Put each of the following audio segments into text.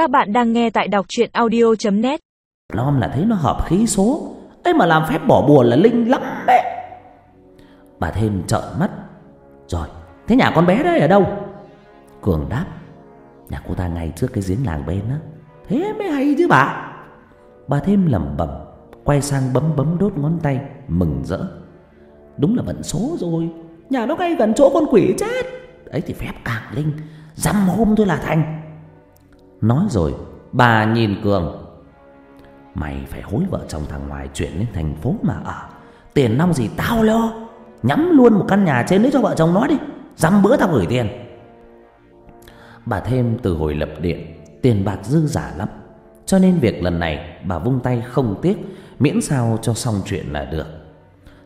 Các bạn đang nghe tại đọc truyện audio.net Lom là thấy nó hợp khí số. Ấy mà làm phép bỏ bùa là linh lắm mẹ. Bà thêm trợn mắt. Rồi, thế nhà con bé đấy ở đâu? Cường đáp. Nhà cô ta ngay trước cái giếng làng bên á. Thế mới hay chứ bà. Bà thêm lẩm bẩm, Quay sang bấm bấm đốt ngón tay, Mừng rỡ. Đúng là vận số rồi. Nhà nó ngay gần chỗ con quỷ chết. Ấy thì phép càng linh. Dăm hôm thôi là thành. Nói rồi, bà nhìn Cường. Mày phải hối vợ chồng thằng ngoài chuyển lên thành phố mà ở. Tiền nong gì tao lo? Nhắm luôn một căn nhà trên đấy cho vợ chồng nó đi. Dăm bữa tao gửi tiền. Bà thêm từ hồi lập điện, Tiền bạc dư giả lắm. Cho nên việc lần này bà vung tay không tiếc, Miễn sao cho xong chuyện là được.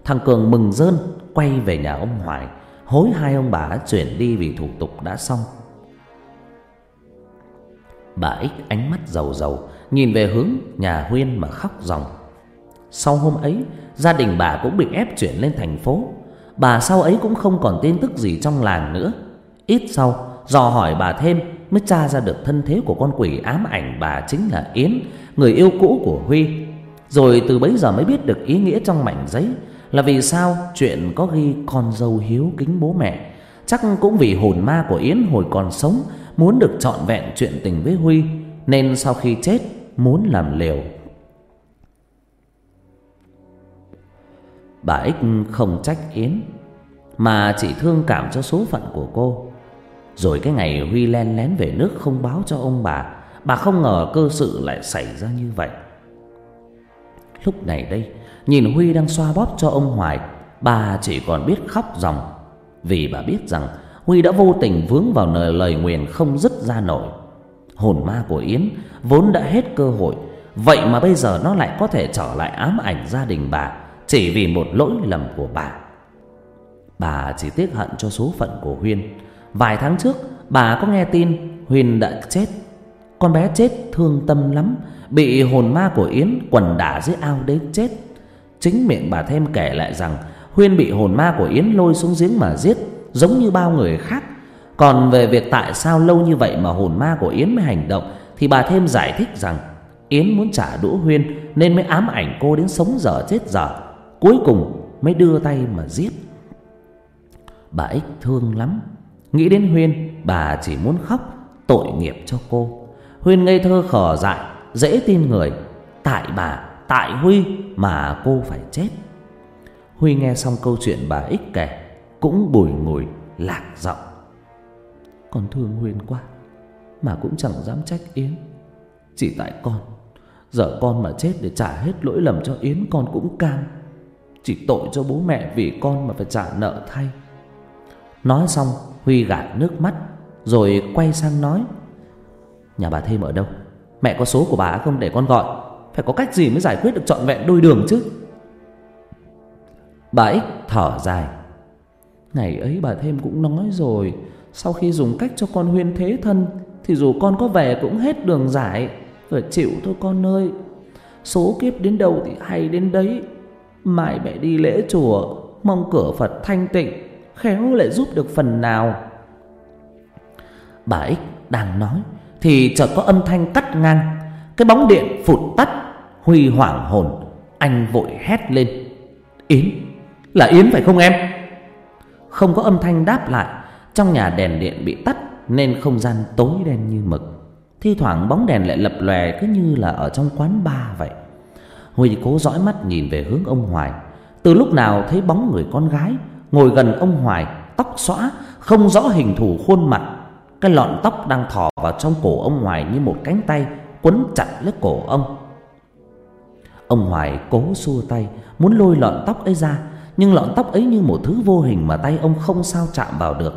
Thằng Cường mừng rơn, Quay về nhà ông Hoài, Hối hai ông bà chuyển đi vì thủ tục đã xong. Bà Ích ánh mắt giàu giàu, Nhìn về hướng nhà Huyên mà khóc ròng Sau hôm ấy, Gia đình bà cũng bị ép chuyển lên thành phố. Bà sau ấy cũng không còn tin tức gì trong làng nữa. Ít sau Dò hỏi bà thêm Mới tra ra được thân thế của con quỷ ám ảnh bà chính là Yến, Người yêu cũ của Huy. Rồi từ bấy giờ mới biết được ý nghĩa trong mảnh giấy Là vì sao chuyện có ghi con dâu hiếu kính bố mẹ. Chắc cũng vì hồn ma của Yến hồi còn sống, Muốn được trọn vẹn chuyện tình với Huy, Nên sau khi chết, muốn làm liều Bà Ích không trách Yến, Mà chỉ thương cảm cho số phận của cô. Rồi cái ngày Huy len lén về nước không báo cho ông bà Bà không ngờ cơ sự lại xảy ra như vậy. Lúc này đây, Nhìn Huy đang xoa bóp cho ông Hoài, Bà chỉ còn biết khóc ròng vì bà biết rằng Huy đã vô tình vướng vào lời, lời nguyền không dứt ra nổi. Hồn ma của Yến vốn đã hết cơ hội Vậy mà bây giờ nó lại có thể trở lại ám ảnh gia đình bà Chỉ vì một lỗi lầm của bà. Bà chỉ tiếc hận cho số phận của Huyên. Vài tháng trước bà có nghe tin Huyên đã chết. Con bé chết thương tâm lắm Bị hồn ma của Yến quần đả dưới ao đến chết. Chính miệng bà thêm kể lại rằng Huyên bị hồn ma của Yến lôi xuống giếng mà giết, Giống như bao người khác. Còn về việc tại sao lâu như vậy mà hồn ma của Yến mới hành động, Thì bà thêm giải thích rằng Yến muốn trả đũa Huyên Nên mới ám ảnh cô đến sống dở chết dở, Cuối cùng mới đưa tay mà giết. Bà ích thương lắm. Nghĩ đến Huyên, Bà chỉ muốn khóc, Tội nghiệp cho cô. Huyên ngây thơ khờ dại, Dễ tin người. Tại bà, Tại Huy Mà cô phải chết. Huy nghe xong câu chuyện bà ích kể, Cũng bùi ngùi, lạc giọng. Con thương Huyên quá, Mà cũng chẳng dám trách Yến. Chỉ tại con, Giờ con mà chết để trả hết lỗi lầm cho Yến, con cũng cam. Chỉ tội cho bố mẹ vì con mà phải trả nợ thay. Nói xong, Huy gạt nước mắt, Rồi quay sang nói, Nhà bà thêm ở đâu? Mẹ có số của bà không để con gọi. Phải có cách gì mới giải quyết được trọn vẹn đôi đường chứ? Bà ích thở dài. Ngày ấy, bà thêm cũng nói rồi, Sau khi dùng cách cho con Huyên thế thân, Thì dù con có về cũng hết đường giải. Phải chịu thôi con ơi. Số kiếp đến đâu thì hay đến đấy. Mai mẹ đi lễ chùa, Mong cửa Phật thanh tịnh, Khéo lại giúp được phần nào. Bà ích đang nói, Thì chợt có âm thanh cắt ngang. Cái bóng điện phụt tắt, Huy hoảng hồn, Anh vội hét lên. Yến! Là Yến phải không em? Không có âm thanh đáp lại, Trong nhà đèn điện bị tắt Nên không gian tối đen như mực. Thi thoảng bóng đèn lại lập lòe Cứ như là ở trong quán bar vậy. Huy cố dõi mắt nhìn về hướng ông Hoài. Từ lúc nào thấy bóng người con gái, Ngồi gần ông Hoài, Tóc xõa, Không rõ hình thù khuôn mặt, Cái lọn tóc đang thò vào trong cổ ông Hoài Như một cánh tay Quấn chặt lấy cổ ông. Ông Hoài cố xua tay, Muốn lôi lọn tóc ấy ra nhưng lọn tóc ấy như một thứ vô hình Mà tay ông không sao chạm vào được.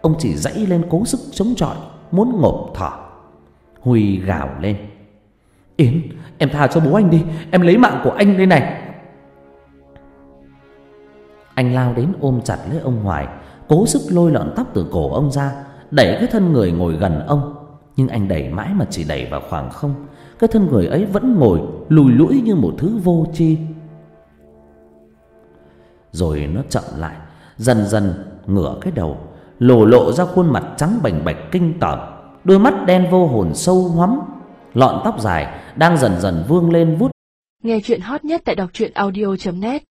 Ông chỉ dãy lên cố sức chống chọi, Muốn ngộp thở Huy gào lên. Yến, em tha cho bố anh đi. Em lấy mạng của anh đây này. Anh lao đến ôm chặt lấy ông Hoài, Cố sức lôi lọn tóc từ cổ ông ra, Đẩy cái thân người ngồi gần ông. Nhưng anh đẩy mãi mà chỉ đẩy vào khoảng không. Cái thân người ấy vẫn ngồi, Lùi lũi như một thứ vô tri. Rồi nó chậm lại, Dần dần ngửa cái đầu lộ lộ ra khuôn mặt trắng bành bạch kinh tởm. Đôi mắt đen vô hồn sâu hoắm, Lọn tóc dài đang dần dần vương lên vút. Nghe chuyện hot nhất tại đọc truyện audio.net